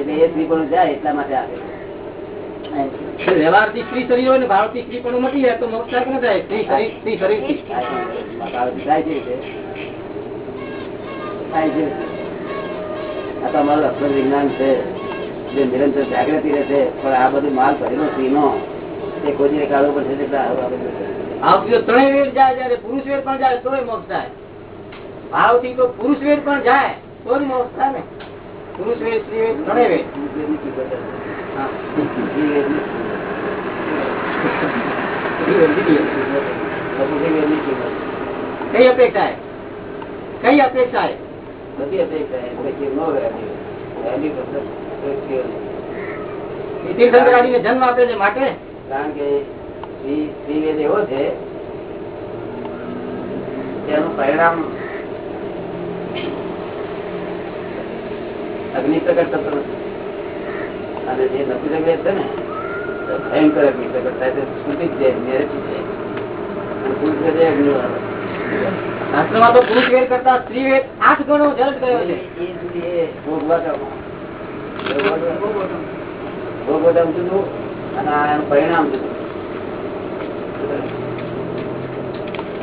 એટલે એ સ્ત્રી પણ જાય એટલા માટે આવે. વ્યવહાર સ્ત્રી શરીર હોય ને ભાવ સ્ત્રી પણ મટી જાય તો મોક્ષ ન થાય. સ્ત્રી શરીર સ્ત્રી શરીર. થાય છે થાય છે. આ તો અક્ષર વિજ્ઞાન છે. જે નિરંતર જાગૃતિ રહેશે પણ આ બધું માલ ભરેલો સ્ત્રીનો તે કોઈ દિવસ કાઢવો પડશે ત્રણેય વેર જાય જયારે પુરુષ વેર પણ જાય તોય મોક્ષ થાય. ભાવથી તો પુરુષ વેર પણ જાય તો મોક્ષ થાય ને. પુરુષ વેદ સ્ત્રી વેદ ત્રણે વેદ. કઈ અપેક્ષા કઈ અપેક્ષા બધી અપેક્ષા જન્મ આપે છે માટે? કારણ કે સ્ત્રીવેદ એવો છે તેનું પરિણામ અગ્નિ પ્રગટ થતો અને જે નપુસક વેદ છે ને ભયંકર અગ્નિ પ્રગટ થાય છે સ્મૃતિ જ છે અગ્નિ. શાસ્ત્રમાં તો પુરુષ વેદ કરતા સ્ત્રી વેદ આઠ ગણો જલદ ગયો છે. ભોગવટમ. જુદું અને એનું પરિણામ જુદું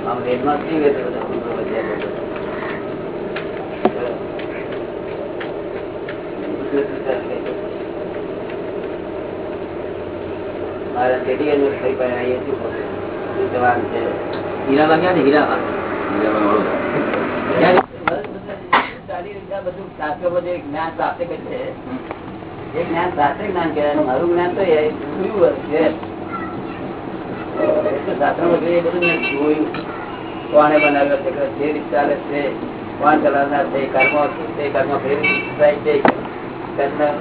આમ વેદમાં સ્ત્રી વેદ બધા વધ્યા છે. જ્ઞાન પ્રાપ્ત મારું જ્ઞાન તો એ બધું મેં જોયું. કોણે બનાવ્યો છે જે રીતે છે. કોણ ચલાવનાર છે કર્મ શું છે કર્મ ફેરી થાય છે ચિંતા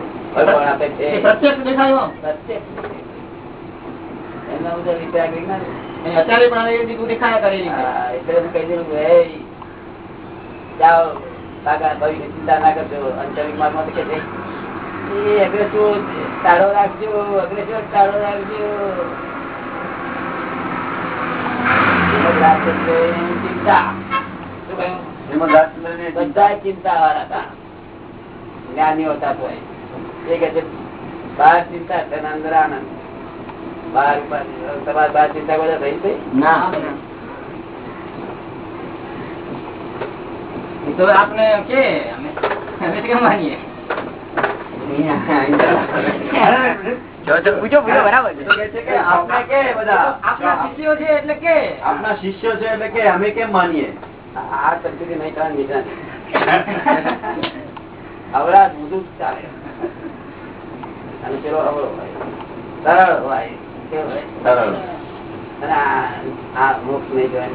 ના કરજો. અંતરિક માર્ગમાં કે છે, તાળો રાખજો અગ્રેસો તાળો રાખજો. ચિંતા. શું કહ્યું? બધા ચિંતા. વાળા હતા. જ્ઞાનીઓ હોતા તો એ કે છે બહાર ચિંતા છે અંદર આનંદ. બહાર તમારે બહાર ચિંતા બધા થઈ થઈ ના. તો આપને કે અમે કેમ માનીએ. પૂછો પૂછો બરાબર છે. આપણે કે શિષ્યો છે એટલે કે. આપના શિષ્યો છે એટલે કે અમે કેમ માનીએ? આ સંસ્કૃતિ નહીં થવાની નિશાની બધું જ ચાલે. અને પેલો અવળો હોય. સરળ હોય. સરળ અને આ- મોક્ષ નહીં જોવાની.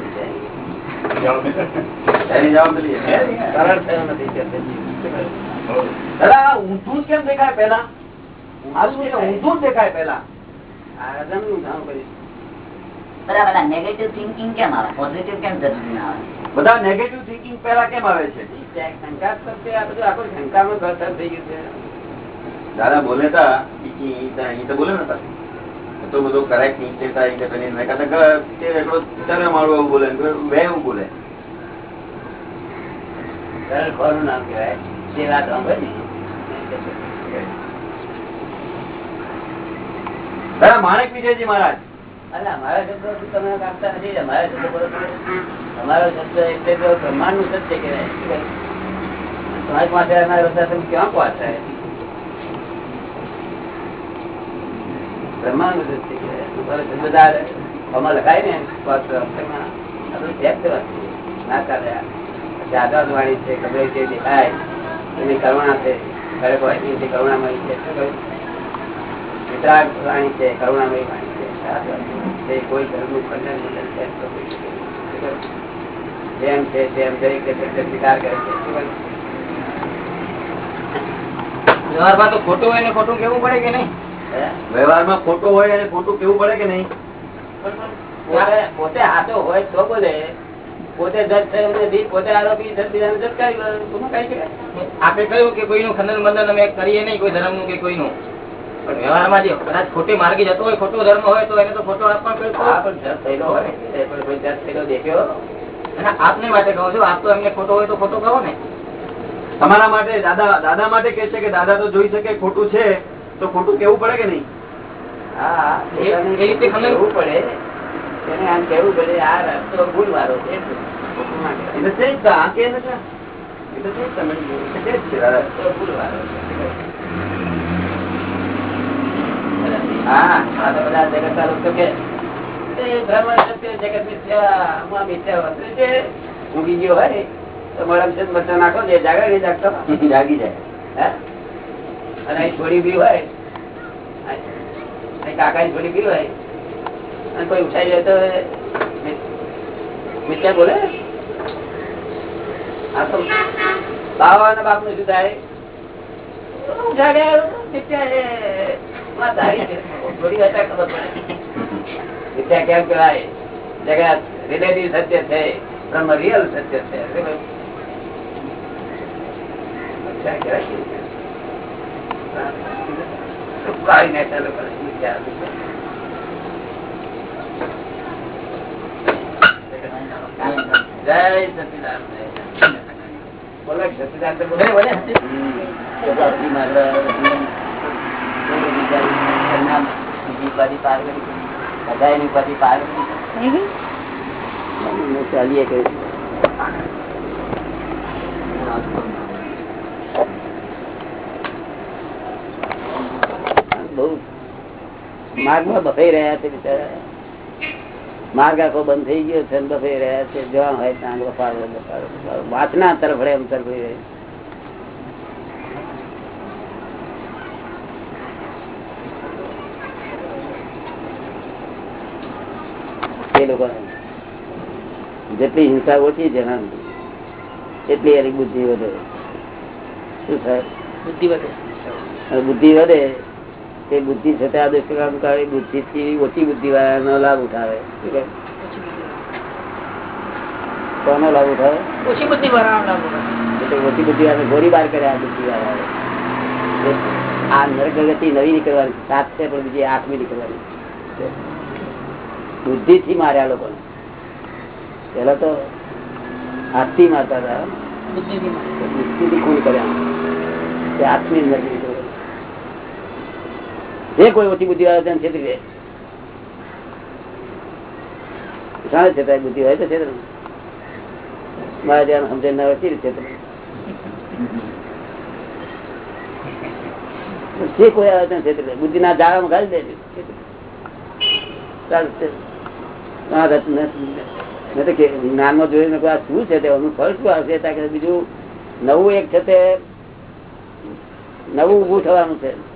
બરાબર નેગેટિવ થિંકિંગ કેમ આવે? પોઝિટિવ કેમ જરૂરી ના આવે? બધા નેગેટિવ થિંકિંગ પેલા કેમ આવે છે? ઈ ત્યાં શંકા જ કરશે, આ બધું આખું શંકામાં ઘર થઈ ગયું છે. દાદા બોલે તા. તો બોલે નતા તો બધું કરેક્ટ નીચે તા અહીં તો પેલી મેં કહેતા કે એકડો ચાલે મારું એવું બોલે ને બે એવું બોલે. સરળ નામ કહેવાય. જે વાત સાંભળે ને? દાદા માણેક વિજયજી મહારાજ. અલા, મારા શબ્દો તમે કાપતા નથી? અમારા શબ્દો તમારો શબ્દ એટલે બ્રહ્માંડનું સત્ય કહેવાય? તમારી પાસે આવનારો હતા તમે ક્યાં પહોંચાય બ્રહ્માંડનું બધા બધું વાણી છે ગમે તે દેખાય. એની કરુણા છે. ઘરે પહોંચી કરુણામય છે. શું વાણી છે કરુણામય વાણી. છે બધું છે. કોઈ ધર્મનું ખંડન મંડન કોઈ? જેમ છે તેમ દરેક સ્વીકાર કરે છે શું કહ્યું? વ્યવહારમાં તો ખોટું હોય ને ખોટું કેવું પડે કે નહીં હે? વ્યવહારમાં ખોટું હોય અને ખોટું કેવું પડે કે નહીં પોતે પોતે હાથો હોય તો બોલે પોતે જજ થયો નથી પોતે આરોપી કઈ આપણે કહ્યું કે કોઈનું ખંડન બંધન અમે કરીએ નહીં કોઈ ધર્મનું કે કોઈનું પણ વ્યવહારમાં જે કદાચ ખોટે માર્ગે જતો હોય ખોટો ધર્મ હોય તો એને તો ખોટો આપવા પણ થયેલો હોય એ પણ કોઈ જજ થયેલો દેખ્યો. અને આપને માટે કહું છું આપ તો એમને ખોટો હોય તો ખોટો કહો ને. તમારા માટે દાદા દાદા માટે કે છે કે દાદા તો જોઈ શકે ખોટું છે તો ખોટું કેવું પડે કે નહીં? હા એ- રીતે ખબર- પડે? એને આમ કેવું પડે આ રસ્તો ભૂલ વાળો છે. એટલે છે જ તો, આ કે નથી એટલે છે જ તમે છે દાદા ભૂલ વાળો છે. હા આ તો બધા જગત ના લોકો કે. એ બ્રહ્મ સત્ય જગત મિથ્યા આમાં મિથ્યા વસ્તુ છે. ઊંઘી ગયો હોય તો મળમ છે મરચા નાખો જે જાગે નહીં જાગતો. જાગી જાય. અને અહીં છોડી બી હોય. કાકાની છોડી બી હોય. અને કોઈ ઉઠાઈ જાય તો મિ- મિથ્યા બોલે? આ તો બાવા અને બાપનું શું થાય? તો ઉઠાડે, મિથ્યા છે. વાત સારી છે. થોડી વાર ખબર પડે મિથ્યા કેમ કહેવાય જગત રિલેટિવ સત્ય છે બ્રહ્મ રિયલ સત્ય છે મિથ્યા કહેવાય કે? હા. તો કાઢી નાખ્યા લોકોને મિથ્યા. જય સચિદાનંદ કોઈ ચાલીએ કે બહુ માર્ગમાં બફાઈ રહ્યા છે બિચારા. માર્ગ આખો બંધ થઈ ગયો છે બફાઈ રહ્યા છે જવા હોય ત્યાં બફાડો બફાડો. વાસના તરફ એમ તરફ રહી. એ લોકો જેટલી હિંસા ઓછી છે એટલી એની બુદ્ધિ વધે શું થાય બુદ્ધિ વધે બુદ્ધિ વધે તે બુદ્ધિ છતાં દુષ્કામ કરે બુદ્ધિ થી ઓછી બુદ્ધિ વાળાનો લાભ ઉઠાવે. કોનો લાભ ઉઠાવે? ઓછી બુદ્ધિ વાળાનો એટલે ઓછી બુદ્ધિ વાળા ગોળીબાર કરે આ બુદ્ધિ વાળા આ નરગતિ નવી નીકળવાની સાત છે પણ બીજી આઠમી નીકળવાની બુદ્ધિ થી માર્યા લોકો પેલા તો હાથથી મારતા હતા. બુદ્ધિ થી ખૂન કર્યા. આઠમી નીકળવાની. જે કોઈ ઓછી બુદ્ધિ વાળા તેને બુદ્ધિ હોય તો છેતરે મારા ધ્યાન સમજણ ના હોય કોઈ આવે તેને છેતરી દે બુદ્ધિ જ્ઞાનમાં આ શું છે તે? એનું ફળ શું આવશે? બીજું નવું એક છે તે નવું ઉભું થવાનું છે.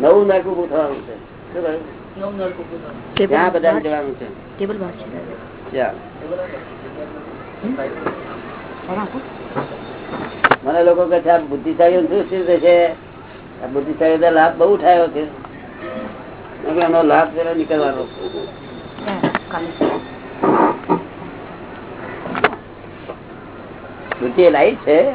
નવું નરકું થવાનું છે. શું કહ્યું? બધા જવાનું ટેબલ મને લોકો કે બુદ્ધિશાળી આ શું છે? આ બુદ્ધિશાળી લાભ બહુ ઉઠાયો છે. એનો લાભ જરા નીકળવાનો. બુદ્ધિ એ લાઈટ છે.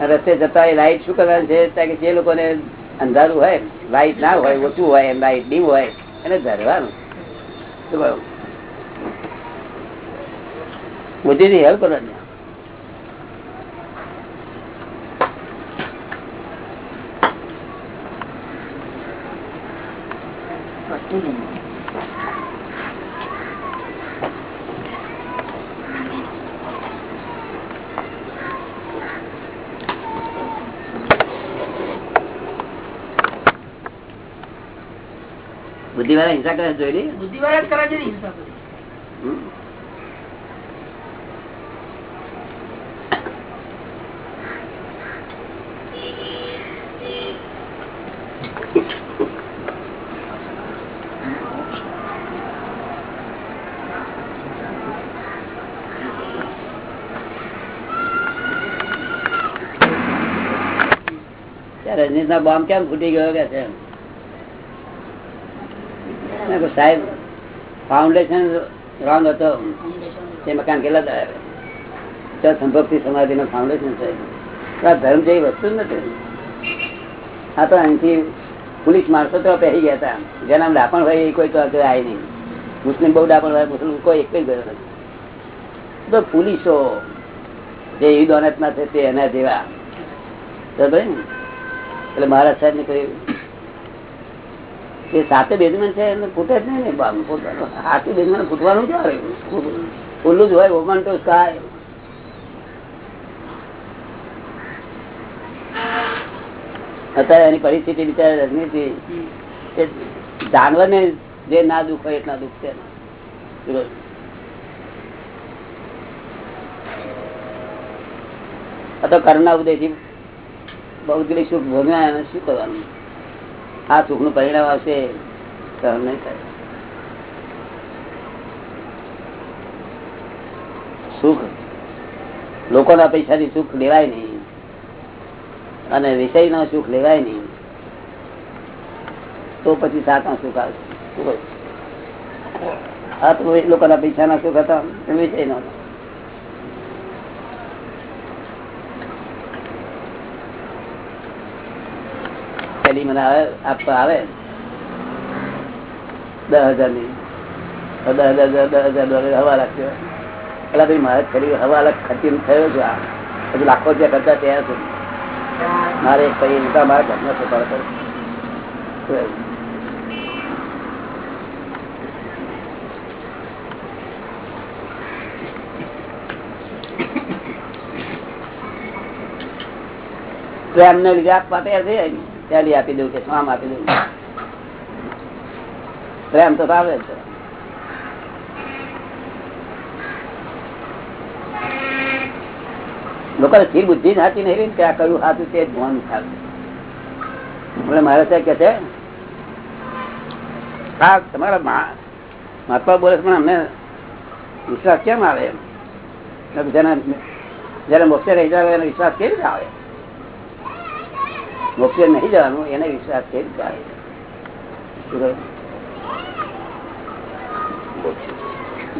રસ્તે જતા એ લાઈટ શું કરવાનું છે? કે જે લોકોને અંધારું હોય લાઈટ ના હોય, ઓછું હોય લાઈટ ડીમ હોય, એને ધરવાનું. શું કહ્યું બુદ્ધિથી હેલ્પ કરવાની બુદ્ધિ વાળા હિંસા કરે જોઈ લે બુદ્ધિ વાળા જ કરાય છે હિંસા રજનીશ ના બોમ્બ કેમ ફૂટી ગયો કે છે? સાહેબ ફાઉન્ડેશન રોંગ હતો. તે મકાન કેટલા દાડા ત્યાં સંભક્તિ સમાધિ નું ફાઉન્ડેશન છે. આ ધર્મ જેવી વસ્તુ જ નથી. આ તો અહીંથી પોલીસ માણસો તો પહેરી ગયા હતા. જેના ડાપણ હોય એ કોઈ તો આજે આવી નહીં. મુસ્લિમ બહુ ડાપણ હોય, મુસ્લિમ કોઈ એક ગયો નથી. તો પોલીસો જે ઈ દોનત છે તે એના જેવા? એટલે મહારાજ સાહેબ ને કહ્યું એ સાથે બેઝમેન્ટ છે એને ફૂટે જ નહીં આટલું બેઝમેન્ટ ફૂટવાનું. ક્યારે ખુલ્લું જ હોય ઓપન તો સ્કાય અત્યારે એની પરિસ્થિતિ બિચારા રજનીતિ જાનવર ને જે ના દુઃખ હોય એટલા દુઃખ છે. આ તો કરના ઉદયથી ભૌગોલિક સુખ ભોગવ્યા એને શું કરવાનું? આ સુખનું પરિણામ આવશે, સહન નહીં થાય. સુખ, લોકોના પૈસાથી સુખ લેવાય નહીં. અને વિષય નો સુખ લેવાય નહીં. તો પછી સાતમા સુખ આવશે. હા, તો લોકોના પૈસાના સુખ હતા વિષય નો પેલી મને આપવા આવે? દસ હજારની દસ હજાર દસ હજાર ડોલર હવા રાખ્યો પેલા ભાઈ મારે ફરી હવા અલગ ખર્ચી થયો છે આ. હજુ લાખો રૂપિયા કરતા ત્યાં છું. મારે પૈ રૂપિયા મારા ઘરનો છોકરો કરો. એમને લીધે આપવા તૈયાર થઈ જાય ચાલી આપી દઉં કે આમ આપી દઉં? પ્રેમ તો આવે છે. લોકોને સ્થિર બુદ્ધિ સાચી નહીં રહી કે આ કયું સાચું તે જ થાય મારે સાહેબ કે છે હા તમારા મહા- મહાત્મા બોલે પણ અમને વિશ્વાસ કેમ આવે? એમ? જયારે મોક્ષે રહી જાય વિશ્વાસ કેવી રીતે આવે? મોક્ષે નહીં જવાનું, એને વિશ્વાસ કહ્યું?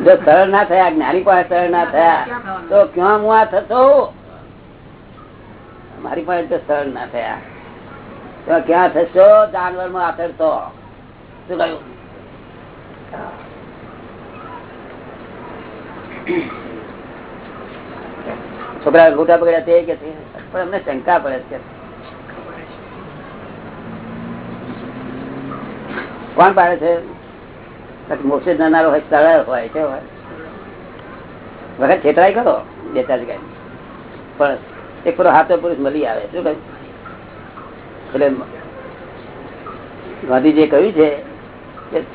જો સરળ ના થયા, જ્ઞાની પાસે સરળ ના થયા, તો ક્યાં હું આ થતો? મારી પાસે તો સરળ ના થયા. તો ક્યાં થશો? જાનવરમાં આથડતો શું કહ્યું? છોકરા ગોટા પકડ્યા તે કે પણ અમને શંકા પડે છે. કોણ પાડે છે? મોક્ષે જનારો હોય સરળ હોય કે હોય? વખત છેતરાય કરો બે ચાર જગ્યાએ. પણ એક પેલો હાથો પુરુષ મળી આવે શું કહ્યું? એટલે ગાંધીજીએ કહ્યું છે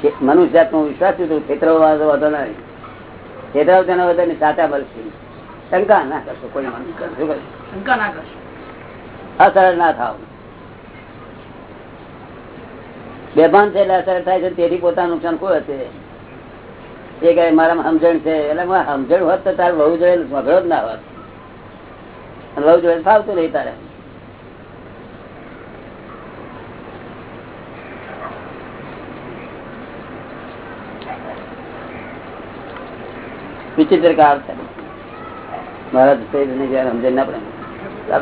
કે મનુષ્ય જાતનો વિશ્વાસ છે તો છેતરવા વાંધો નહીં છેતરાવ તેના વધારે સાચા મળશે. શંકા ના કરશો કોઈ શંકા ના કરશો. અસર ના થાવ. બેભાન એટલે અસર થાય છે તેથી પોતાનું નુકસાન કોઈ હશે. એ કહે મારા સમજણ છે. એટલે મારે સમજણ હોત તો તારે વહુ જોડે ઝઘડો જ ના હોત. વહુ જોડે ફાવતું નહીં તારે. વિચિત્ર કાર છે. મારા જયારે ના પડે?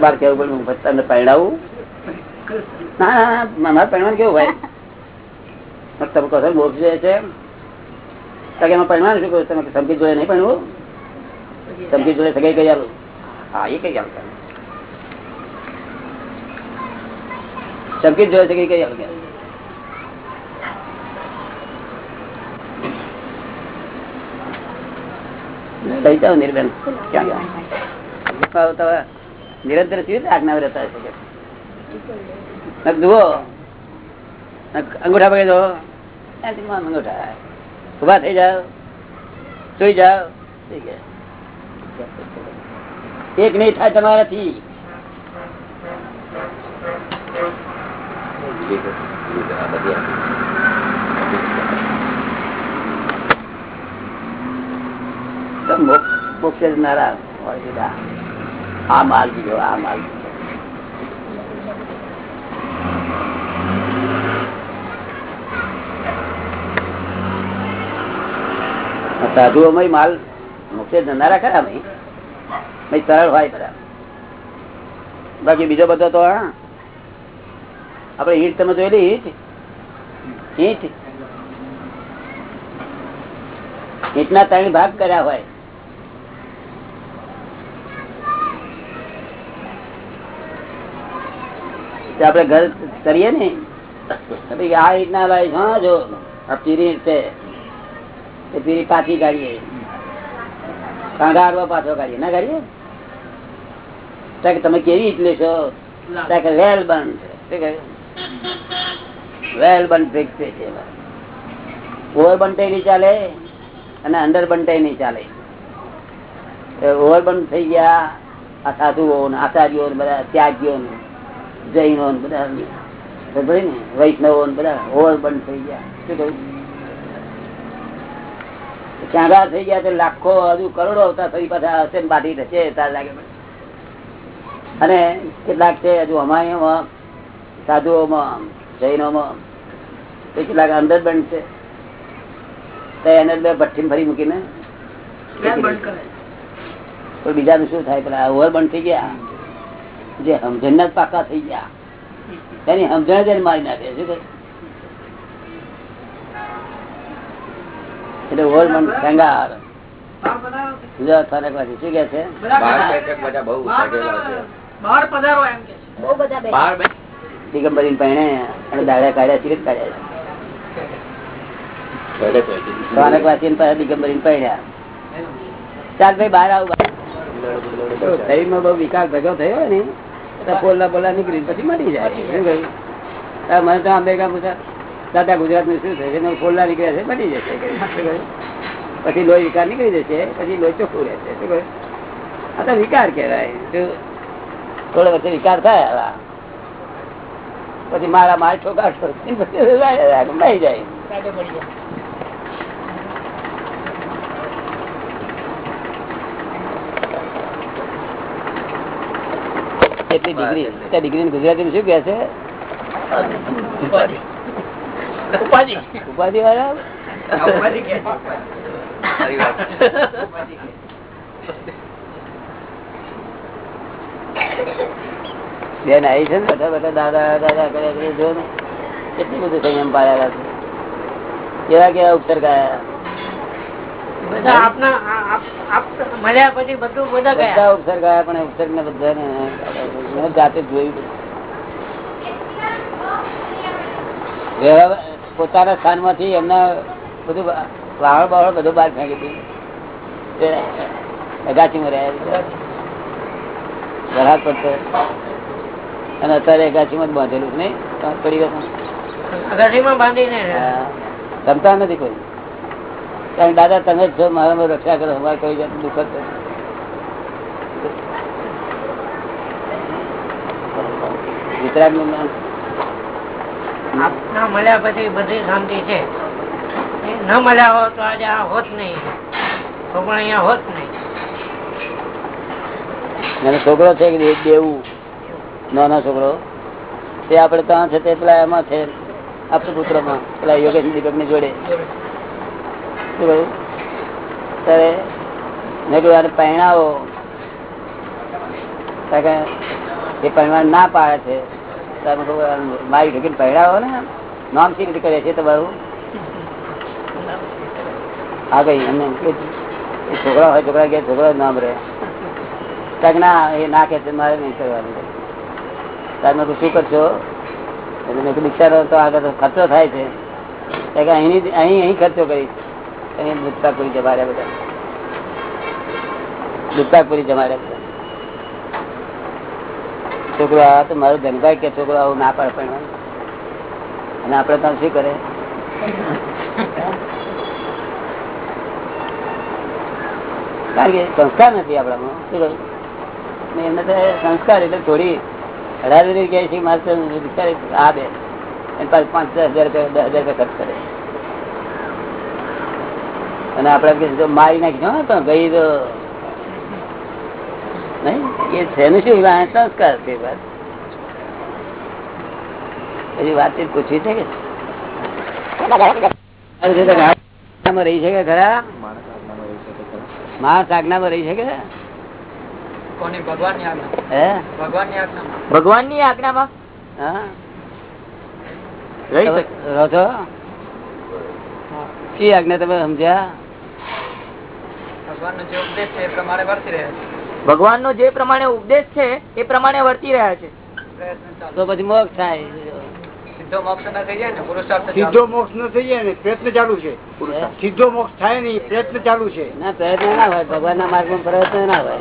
બાર કેવું હું તમને પરણાવું? ના ના, મારા પહેરવાનું કેવું ભાઈ તમે કહો મોક્ષ જોઈએ છે કારણ એમાં પરિણામ શું કહ્યું? તમે સંગીત જોડે નહીં પણ સંગીત જોડે સગાઈ કઈ આલું? હા, એ કઈ આલું જોયે જોડે સગાઈ કઈ તો નિરંતર આજ્ઞા રહેતા જુઓ. અંગૂઠા પકડી દો ત્યાંથી માં અંગૂઠા ઊભા થઈ જાઓ સુઈ જાઓ. એક નહીં થાય તમારાથી મોક્ષ નારા. આ માલ બીજો આ માલ બીજો. સાધુ અમે માલ મોક્ષે ધંધા રાખે અમે સરળ હોય બધા બાકી બીજો બધો તો, હા. આપડે ઈટ તમે જોયેલી ઈટ? ઈટ? ઈટના ત્રણ ભાગ કર્યા હોય. આપડે ઘર કરીએ ને? આ ઈટ ના હા, જો, આ પીરી છે. પીરી પાછી કાઢીએ કાંગારવા પાછો કાઢીએ ના કાઢીએ તમે કેવી રીત લેશો? વેલ બંધ. વેલ ઓવર બંધ નહીં ચાલે અને અંડર બંધ નહીં ચાલે. ઓવર બંધ થઈ ગયા, આ સાધુઓ ને આચાર્યો ને બધા. ત્યાગીઓ ને જૈનો ને? બધા વૈષ્ણવો બધા ઓવર બંધ થઈ ગયા. શું કહ્યું? ક્યાંગા થઈ ગયા તો લાખો હજુ કરોડો આવતા ફરી પાછા હશે બાટી થશે તાર લાગે અને કેટલાક છે હજુ અમારીમાં સાધુઓમાં જૈનોમાં તો કેટલાક અંદર બંધ છે. તો એને બે ભઠ્ઠી ફરી મૂકીને કોઈ બીજાનું શું થાય? પેલા ઓવર બંધ થઈ ગયા. જે સમજણ જ પાકા થઈ ગયા. એની સમજણ જ મારી નાખે શું કહે? એટલે ઓલ મન શેંગાર સ્થાનકવાસી શું કે છે? બાર પેકેટ બધા બહુ લાગેલા છે. બહુ બધા બેઠા. બાર બે- દિગંબરી પહેણે અને દાડા કાઢ્યા સિરત કાઢ્યા સ્થાનકવાસી પાસે પહેણ્યા ચાલ ભાઈ બહાર આવું શરીરમાં બહુ વિકાસ ભેગો થયો ને પોલા પોલા નીકળી પછી મળી જાય. મને તો અમેરિકા પૂછા. દાદા ગુજરાતનું શું થશે પોલા નીકળ્યા છે બની જશે. પછી લોહી વિકાર નીકળી જશે પછી લોહી ચોખ્ખું રહેશે. શું કહ્યું? આ તો વિકાર કહેવાય. શું થોડો વચ્ચે વિકાર થાય. પછી મારા માર ઠોકા ઠોકી જાય. કેટલી ડિગ્રી? ડિગ્રી ગુજરાતી શું કે છે? ઉપાધિ. ઉપાધિ. ઉપાધિ. વાળા બેન આવી છે ને બધા બધા દાદા દાદા કર્યા કરે જો ને. કેટલું બધું સંયમ પાડ્યા છે. કેવા કેવા આપ- આપ મળ્યા પછી બધું બધા ગયા. બધા ઉપસર્ગ પણ ઉપસર્ગ ને બધા મેં જાતે જોયું. વ્યવહાર પોતાના સ્થાનમાંથી એમના બધું વાહણ બાવળ બધું બહાર ફેંકી દીધું. રહ્યા વરસાદ પડતો. અને અત્યારે અગાચીમાં જ બાંધેલું નહીં? થોડી વાર ગમતા નથી કોઈ. કારણ દાદા તમે જ છો મારા રક્ષા કરો અમારે કોઈ જાતનું દુઃખ જ નું વિતરાગનું જ્ઞાન. આપના મળ્યા પછી બધી શાંતિ છે. ન મળ્યા હોત તો આજે આ હોત નહીં. તો પણ અહીંયા હોત નહીં. છોકરો છે દેવું છોકરો. તે આપડે ત્યાં છે તે પેલા એમાં છે. આપણા પુત્રમાં. પેલા યોગેશ દીપકની જોડે ત્યારે મેં કહ્યું પહેણાવો. એ પહેરવા ના પાડે છે. મારી ઢોકીને પહેરાવો ને. નામ સી રીતે કરે છે તમારું હા ગઈ. એ છોકરા હોય છોકરા કે છોકરા નામ રહે. કાંઈક ના, એ ના કે છે, મારે નહીં કરવાનું. તાર મેં શું કરશો? એટલે કીધું તો આગળ ખર્ચો થાય છે. કે અહીં અહીં અહીં ખર્ચો કરીશ અહીં દુધપાકપુરી જમાડ્યા બધા. દુધપાકપુરી જમાડ્યા. છોકરો આ તો મારો ધનભાઈ કે છોકરો આવું ના પાડે પણ. અને આપડે તો શું કરે? કારણ કે સંસ્કાર નથી આપણામાં. શું એમને તો સંસ્કાર એટલે થોડી અઢાર ગયા છે તો આ બે. પાંચ દસ હજાર રૂપિયા, દસ હજાર રૂપિયા ખર્ચ કરે. અને આપડે મારી નાખી તો ગઈ તો એ છે ને શું વિવાહ સંસ્કાર છે એવી વાતચીત પૂછવી છે કે? રહી શકે ખરા? માણસ આજ્ઞામાં રહી શકે ભગવાનની આજ્ઞામાં? રહી છો? શી આજ્ઞા તમે સમજ્યા? ભગવાન નો જે પ્રમાણે ઉપદેશ છે એ પ્રમાણે વર્તી રહ્યા છે. તો પછી મોક્ષ થાય. સીધો મોક્ષ ના થઈ જાય ને પુરુષાર્થ સીધો મોક્ષ ન થઈ જાય ને પ્રયત્ન ચાલુ છે. સીધો મોક્ષ થાય નહીં પ્રયત્ન ચાલુ છે. ના પ્રયત્ન ના હોય ભગવાનના માર્ગમાં પ્રયત્ન ના હોય.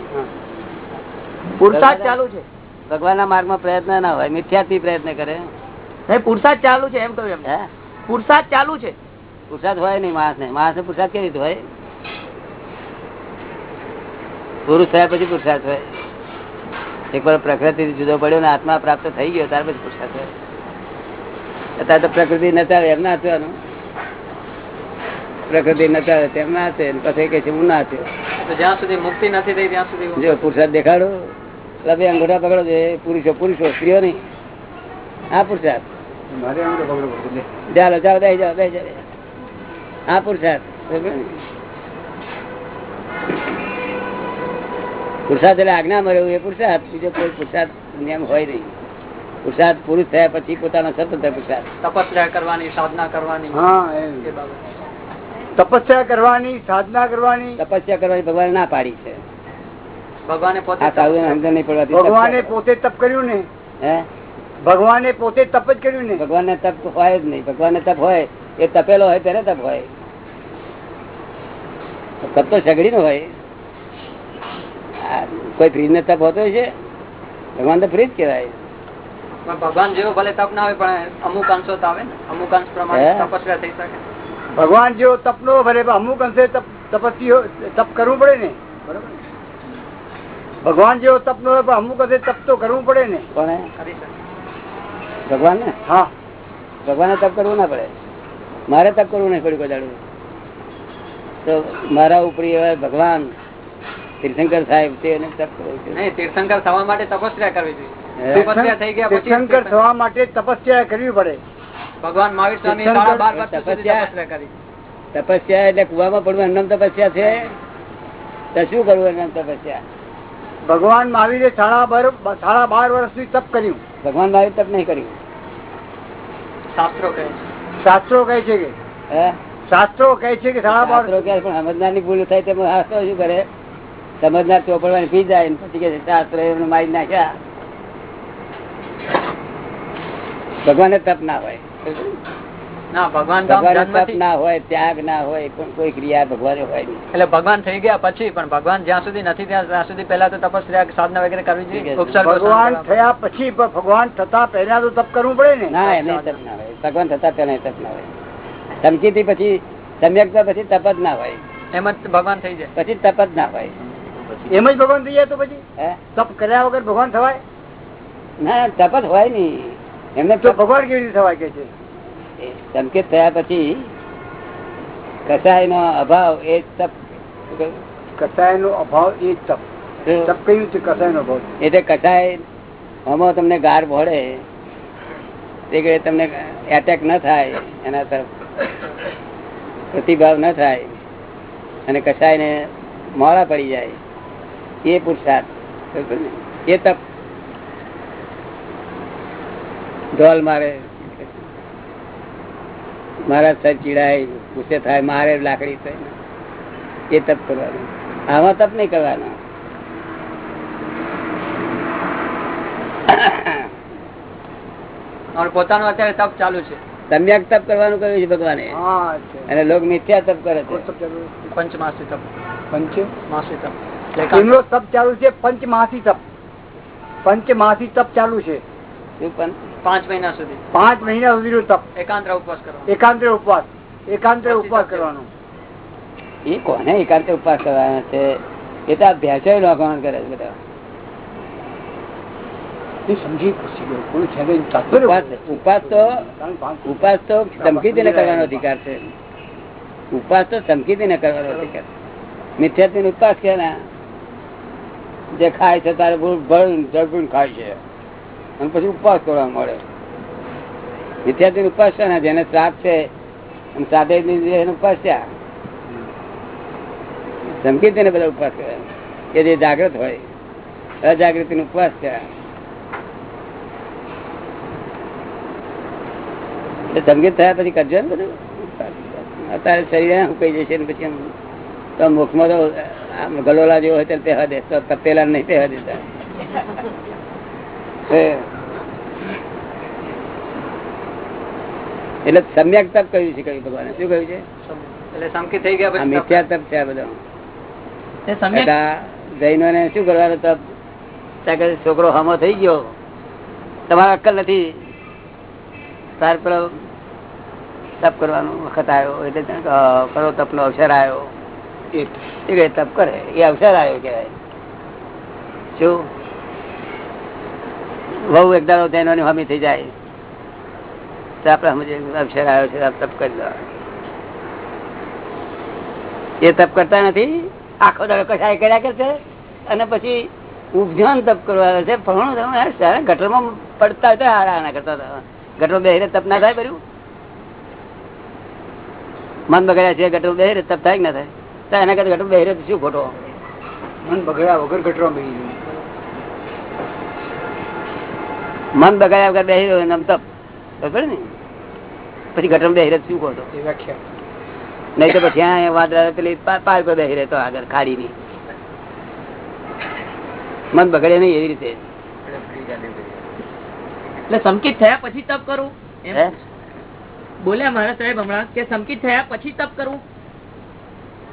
પુરુષાર્થ ચાલુ છે. ભગવાનના માર્ગમાં પ્રયત્ન ના હોય મિથ્યાથી પ્રયત્ન કરે. પુરસાદ પુરુષાર્થ ચાલુ છે એમ કહ્યું એમ. પુરસાદ પુરુષાર્થ ચાલુ છે. પુરસાદ હોય નહીં માણસ ને માણસ ને પુરસાદ કેવી રીતે હોય? પુરુષ થયા પછી પુરુષાર્થ હોય એક વાર પ્રકૃતિ જુદો પડ્યો ને આત્મા પ્રાપ્ત થઈ ગયો ત્યાર પછી પુરુષાર્થ હોય અત્યારે તો પ્રકૃતિ નચાવે એમ ના નાચવાનું પ્રકૃતિ નચાવે તેમ નાચે પછી કે છે હું નાચ્યો તો જ્યાં સુધી મુક્તિ નથી થઈ ત્યાં સુધી જો પુરુષાર્થ દેખાડો લબે અંગૂઠા પકડો છે પુરુષો પુરુષો સ્ત્રીઓ નહીં. હા પુરુષાર્થ. ચાલો ચાલો દઈ જાઓ દઈ જાઓ. હા પુરુષાર્થ? પુરુષાર્થ એટલે આજ્ઞા મળ્યો એ પુરુષાર્થ. બીજો કોઈ પુરુષાર્થ નિયમ હોય નહીં. પુરુષાર્થ પુરુષ થયા પછી પોતાનો સ્વતંત્ર પુરુષાર્થ. તપસ્યા કરવાની સાધના કરવાની હા તપસ્યા કરવાની સાધના કરવાની. તપસ્યા કરવાની ભગવાન ના પાડી છે. ભગવાને પોતે ભગવાને તપ પોતે તપ કર્યું ને? હે? ભગવાને પોતે તપ જ કર્યું ને? ભગવાન ને તપ હોય જ નહીં. ભગવાન ને તપ હોય એ તપેલો હોય તેને તપ હોય. તપ તો સગડી નો હોય. કોઈ ફ્રીજ ને તપ હોતો છે ભગવાન તો ફ્રીજ કેવાય પણ ભગવાન જેવો ભલે તપ ના હોય પણ અમુક અંશો તો આવે ને. અમુક અંશ પ્રમાણે તપસ્યા થઈ શકે. ભગવાન જેવો તપ નો ભલે અમુક અંશે તપ તપસ્વી તપ કરવું પડે ને. બરોબર ભગવાન જેવો તપ નો હોય અમુક અંશે તપ તો કરવું પડે ને. કોને કરી શકે ભગવાન ને હા. ભગવાને તપ કરવું ના પડે. મારે તપ કરવું નહીં પડ્યું કોઈ દાડું તો મારા ઉપરી એવા ભગવાન તીર્થંકર સાહેબ તીર્થંકર થવા માટે તપસ્યા કરવી જોઈએ. તપસ્યા થઈ ગયા પછી તીર્થંકર થવા માટે તપસ્યા કરવી પડે. ભગવાન મહાવીર સ્વામી સાડા બાર વર્ષ સુધી તપસ્યા. તપસ્યા કરી. તપસ્યા એટલે કુવામાં પડવું એમ તપસ્યા છે? તો શું કરવું એમ તપસ્યા? ભગવાન મહાવીરે સાડા બાર સાડા બાર વર્ષ સુધી તપ કર્યું. ભગવાન મહાવીર તપ નહીં કર્યું? શાસ્ત્રો કહે છે. શાસ્ત્રો કહે છે કે શાસ્ત્રો કહે છે કે સાડા બાર શાસ્ત્રો ની ભૂલ થાય તેમાં શાસ્ત્રો શું કરે? સમજનાર ચોપડવાની પી જાય પછી કે મારી નાખ્યા. ભગવાન તપ ના હોય. ભગવાન તપ ના હોય ત્યાગ ના હોય પણ કોઈ ક્રિયા ભગવાને હોય નહીં. એટલે ભગવાન થઈ ગયા પછી પણ ભગવાન જ્યાં સુધી નથી ત્યાં ત્યાં સુધી પહેલા તો તપસ્યા સાધના વગેરે કરવી જોઈએ? ભગવાન થયા પછી પણ ભગવાન થતા પહેલા તો તપ કરવું પડે ને? ના એને તપ ના હોય. ભગવાન થતા પેલા તપ ના હોય. ધમકીથી પછી સમ્યકતા પછી તપ જ ના હોય. એમ જ ભગવાન થઈ જાય. પછી તપ જ ના હોય. એમ જ ભગવાન થઈ જાય તો પછી? તપ કર્યા વગર ભગવાન થવાય? ના તપ જ હોય નઈ એમને તો ભગવાન કેવી રીતે થવાય કે છે? સંકેત થયા પછી કસાય નો અભાવ એ તપ કસાય નો અભાવ એ તપ. તપ કયું છે કસાય નો અભાવ. એટલે કસાય આમાં તમને ગાર ભળે. તે તમને એટેક ન થાય એના તરફ. પ્રતિભાવ ન થાય. અને કસાય ને મોડા પડી જાય. એ પુરુષાર્થ એ તપ. ઢોલ મારે. મારા સર ચીડાય ગુસ્સે થાય મારે લાકડી થાય એ તપ કરવાનું. આમાં તપ નહીં કરવાનું. પોતાનું અત્યારે તપ ચાલુ છે. સમ્યક તપ કરવાનું કહ્યું છે ભગવાને. અને લોક મિથ્યા તપ કરે છે. કોણ તપ. પંચમાસી તપ. એમનો તપ ચાલુ છે પંચમાસી તપ. પંચમાસી તપ ચાલુ છે. પાંચ મહિના સુધી. પાંચ મહિના તપ. એકાંતરા ઉપવાસ કરવાનો. એકાંતરે ઉપવાસ. એકાંતરે ઉપવાસ કરવાનો. એ કોને એકાંત ઉપવાસ કરવાના છે? એ તો અભ્યાસ લોકોને કરે છે બધા. ઉપવાસ તો કારણ પાંચ- ઉપવાસ તો ધમકીથી કરવાનો અધિકાર છે. ઉપવાસ તો ધમકીથી કરવાનો અધિકાર મિથ્યાથી ઉપવાસ કે ના? જે ખાય છે તારે જળપૂણ ખાય છે. અને પછી ઉપવાસ કરવા મળે. વિદ્યાર્થી ઉપવાસ છે ને, જેને શ્રાપ છે, અને સાથે ઉપવાસ છે ધમકીથી બધા ઉપવાસ કરે. કે જે જાગૃત હોય અજાગૃતિ નો ઉપવાસ છે એટલે ધમકી થયા પછી કરજો ને બધું. અત્યારે શરીર ઉકાઈ જશે ને પછી આમ તો મુખમાં તો ગલોલા જેવો હોય તે હદે તો તપેલા નહીં તે હદે એટલે સમ્યક તપ કહ્યું છે કયું ભગવાને? શું કહ્યું છે? છોકરો હમો થઈ ગયો. તમારા અક્કલ નથી. તાર પર તપ કરવાનો વખત આવ્યો. એટલે કરો તપનો અવસર આવ્યો. એ તપ કરે. એ અવસર આવ્યો કહેવાય. શું? વહુ એકદમ તેનો હમી થઈ જાય. તો સમજીએ અવસર આવ્યો છે તપ કરી દો એ તપ કરતા નથી. આખો દાડો કસાય કર્યા કરશે અને પછી ઉપજાન તપ કરવા છે. ફરણું તમે ગટરમાં પડતા હતા હારા આના કરતા હતા. ગટરમાં બેહીને તપ ના થાય કર્યું મન બગડ્યા છે, ગટરમાં બેહીને તપ થાય કે ના થાય? તો એના કરતા ગટરમાં બહેરે શું ખોટો? મન બગડ્યા વગર ગટરો બેસી ગયું મન બગાડ્યા વગર બેહી રહ્યો એમ તપ બગડે ને? પછી ગટરમાં બેહી રહ્યો શું ખોટો? વ્યાખ્યા. નહીં તો પછી અહીંયા વાદળા પેલી પા- પાર પર બેસી રહેતો આગળ ખાડીની. મન બગડે નહીં એવી રીતે. એટલે સંકિત થયા પછી તપ કરવું બોલ્યા મારા સાહેબ હમણાં કે સંકિત થયા પછી તપ કરવું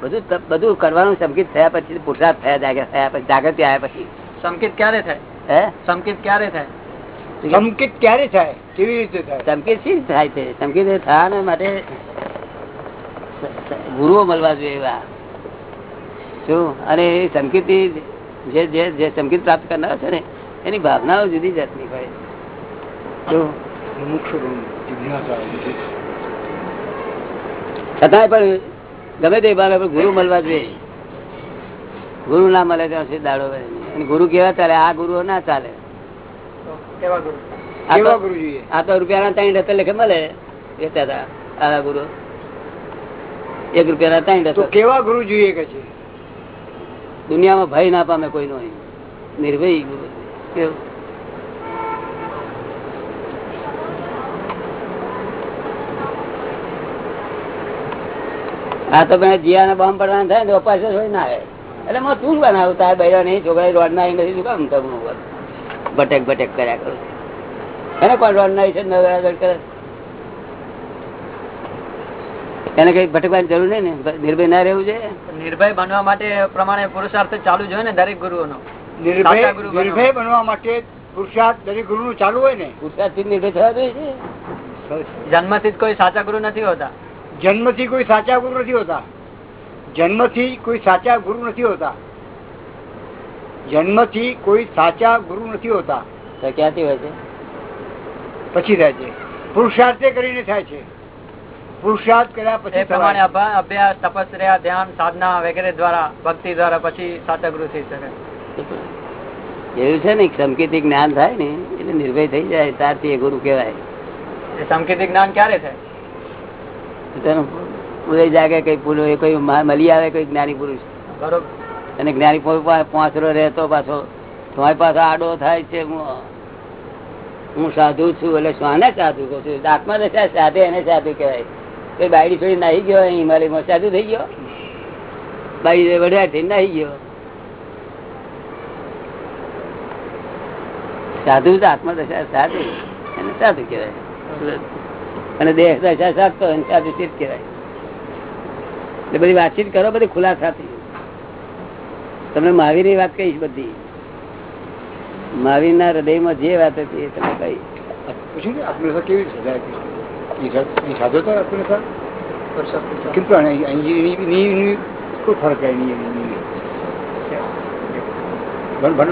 બધું બધું કરવાનું સંકિત થયા પછી પુરુષાર્થ થયા જાગ્યા થયા પછી જાગૃતિ આવ્યા પછી. સંકેત ક્યારે થાય? હે? સંકેત ક્યારે થાય? સંકેત ક્યારે થાય? કેવી રીતે થાય? સંકેત શી થાય છે? સંકેત થવાના માટે સ- સ- ગુરુઓ મળવા જોઈએ એવા. શું? અને એ સંકેત જે જે જે પ્રાપ્ત કરનાર છે ને એની ભાવનાઓ જુદી જાતની હોય. શું? છતાંય પણ ગમે તે બાબતે ગુરુ મળવા જોઈએ. ગુરુ ના મળે ત્યાં સુધી દાડો અને ગુરુ કેવા ચાલે? આ ગુરુ ના ચાલે. આ તો- રૂપિયા રૂપિયાના ત્રણ રતન લેખે મળે વેચતા હતા આવા ગુરુ. એક રૂપિયા ના ત્રણ તો રતન કેવા ગુરુ જોઈએ કે છે? દુનિયામાં ભય ના પામે કોઈ નો નિર્ભય ગુરુ. કેવું? આ તો પેલા જીયાના બોમ્બ પડવાના થાય ને તો અપાસ હોય ના આવે. એટલે માં શું બનાવું? તાર બૈરા નહીં છોકરા રોડ ના નથી શું કામ તમે ભટેક ભટેક કર્યા કરું. એને કોણ રોડ ના છે કરે? એને કઈ ભટકવાની જરૂર નહીં ને? નિર્ભય ના રહેવું છે નિર્ભય બનવા માટે પ્રમાણે પુરુષાર્થ ચાલુ જ હોય ને દરેક ગુરુઓનો. નિર્ભય. નિર્ભય બનવા માટે પુરુષાર્થ દરેક ગુરુ નું ચાલુ હોય ને? પુરુષાર્થથી નિર્ભય થવા જોઈએ. છે જન્મથી જ કોઈ સાચા ગુરુ નથી હોતા. જન્મથી કોઈ સાચા ગુરુ નથી હોતા. જન્મથી કોઈ સાચા ગુરુ નથી હોતા. જન્મથી કોઈ સાચા ગુરુ નથી હોતા. તો ક્યાંથી હોય છે? પછી થાય છે. પુરુષાર્થે કરીને થાય છે. પુરુષાર્થ કર્યા એ પછી પ્રમાણે અભ્યાસ તપસ્યા ધ્યાન સાધના વગેરે દ્વારા ભક્તિ દ્વારા પછી સાચા ગુરુ થઈ શકે. એવું છે ને સંકેતિક જ્ઞાન થાય ને એટલે નિર્ભય થઈ જાય ત્યારથી એ ગુરુ કહેવાય. સંકેતિક જ્ઞાન ક્યારે થાય? ઉદય જાગે કઈ પુલો કોઈ મળી આવે કોઈ જ્ઞાની પુરુષ? અને જ્ઞાની પુરુષ પાંચરો રહેતો પાછો. તમારી પાસે આડો થાય છે હું સાધુ છું એટલે શાને સાધુ કહું છું. આત્મા દશા સાધે એને સાધુ કહેવાય. કોઈ બાયડી છોડી નાહી ગયો હિમાલયમાં સાધુ થઈ ગયો? બાઈ વઢિયાર થઈ નાહી ગયો? સાધુ તો આત્મદશા સાધુ એને સાધુ કહેવાય. અને દેહ દશા સાધતો એને સાધુ ચિત્ત કહેવાય. એટલે બધી વાતચીત કરો બધી ખુલાસાથી તમને મહાવીરની વાત કહીશ બધી. મહાવીર ના હૃદયમાં જે વાત હતી એ તમે કહી. પૂછ્યું ને આત્મનિર્ભર કેવી રીતે સાધો તો આત્મનિર્ભર અહીં એની- એની- એની કોઈ ફરક નહીં એની- એની. ભણ- ભણ.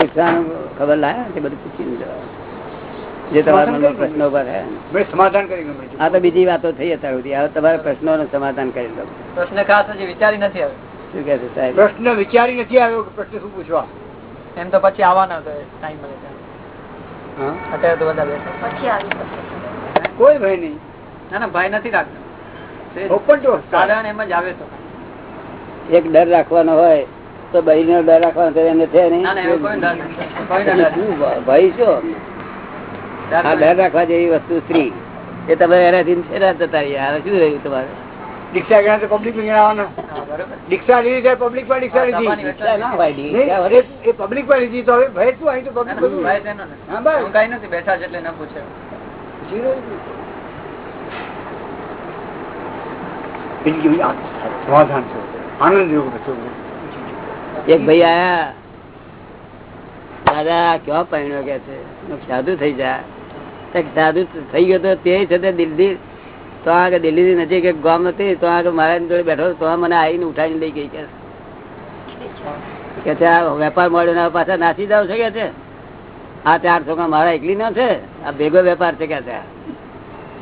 શિક્ષાનું ખબર લાયા તે બધું પૂછીને જે તમારા પ્રશ્નો ઊભા થયા સમાધાન કરી આ તો બીજી વાતો થઈ અત્યાર સુધી. હવે તમારા પ્રશ્નોનું સમાધાન કરી દઉં પ્રશ્ન ખાસ હજી વિચારી નથી આવ્યો. શું કે છે સાહેબ? પ્રશ્ન વિચારી નથી આવ્યો કે પ્રશ્ન શું પૂછવા? એમ તો પછી આવવાના ટાઈમ મળે અત્યારે તો બધા કોઈ ભય નહીં. ના ના ભય નથી રાખતો. સાધારણ એમ જ આવે તો. એક ડર રાખવાનો હોય તો બહેરી નો ડર રાખવાનો એને છે નહીં. ભાઈ છો? આ ડર રાખવા જેવી વસ્તુ સ્ત્રી. એ તમે એનાથી જતા રહ્યા. હવે શું રહ્યું તમારે? દીક્ષા ગયા તો પબ્લિક દીક્ષા લીધી પબ્લિક પર દીક્ષા લીધી. દીક્ષા ના હોય, નહીં, દીક્ષા હોય. એ પબ્લિક પર લીધી તો હવે ભય શું? અહીં તો પબ્લિક બધું કઈ નથી બેઠા છે એટલે ના પૂછે. આનંદ જેવું બધું એક ભાઈ આયા. દાદા ક્યાં પહેણ્યો કે છે? સાધુ થઈ જાય સાધુ થઈ ગયો તો તે છે તે દિલ્હી. તો આગળ દિલ્હી થી નજીક એક ગામ હતી, તો આગળ મારા જોડે બેઠો. તો મને આવીને ઉઠાવીને લઈ ગઈ કે છે. આ વેપાર મળ્યો ને પાછા નાસી જાવ છે કે છે? આ ચાર છોકરા મારા એકલી ના છે. આ ભેગો વેપાર છે કે છે.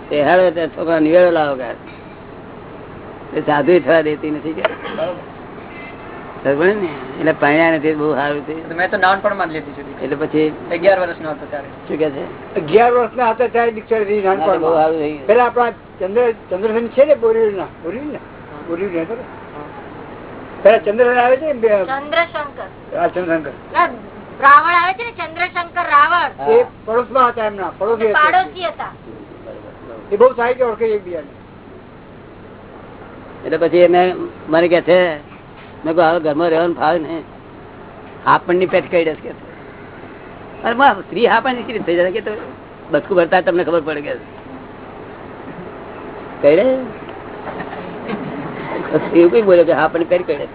તે હેડો છોકરા નિવેડો લાવો કે સાધુ થવા દેતી નથી કે ને એટલે પરણ્યા નથી બહુ સારું મેં તો નાનપણમાં જ લીધી છે એટલે પછી અગિયાર વર્ષનો હતો ત્યારે. શું કે છે? અગિયાર વર્ષના હતા ત્યારે દીક્ષા લીધી ના, બહુ સારું થઈ પેલા આપણા ચંદ્ર ચંદ્રસેન છે ને બોરીવલી ના બોરીવલી ને બોરીવલી ને? પેલા ચંદ્રસેન આવે છે ચંદ્રશંકર. રાવણ આવે છે ને? ચંદ્રશંકર રાવણ હા. એ પડોશમાં હતા એમના પડોશી હતા. હતા. એ બહુ સારી રીતે ઓળખે એકબીજાને એટલે પછી એને મને કે છે મેં કહું હવે ઘરમાં રહેવાનું ફાવે ને. આપણની પેટ કઈ દે કે. અરે માં સ્ત્રી આપણની કેવી થઈ જાય. કે બચકું ભરતા તમને ખબર પડે કે કઈ રે? એવું કઈ બોલે કે આપણને પેટ કહી દે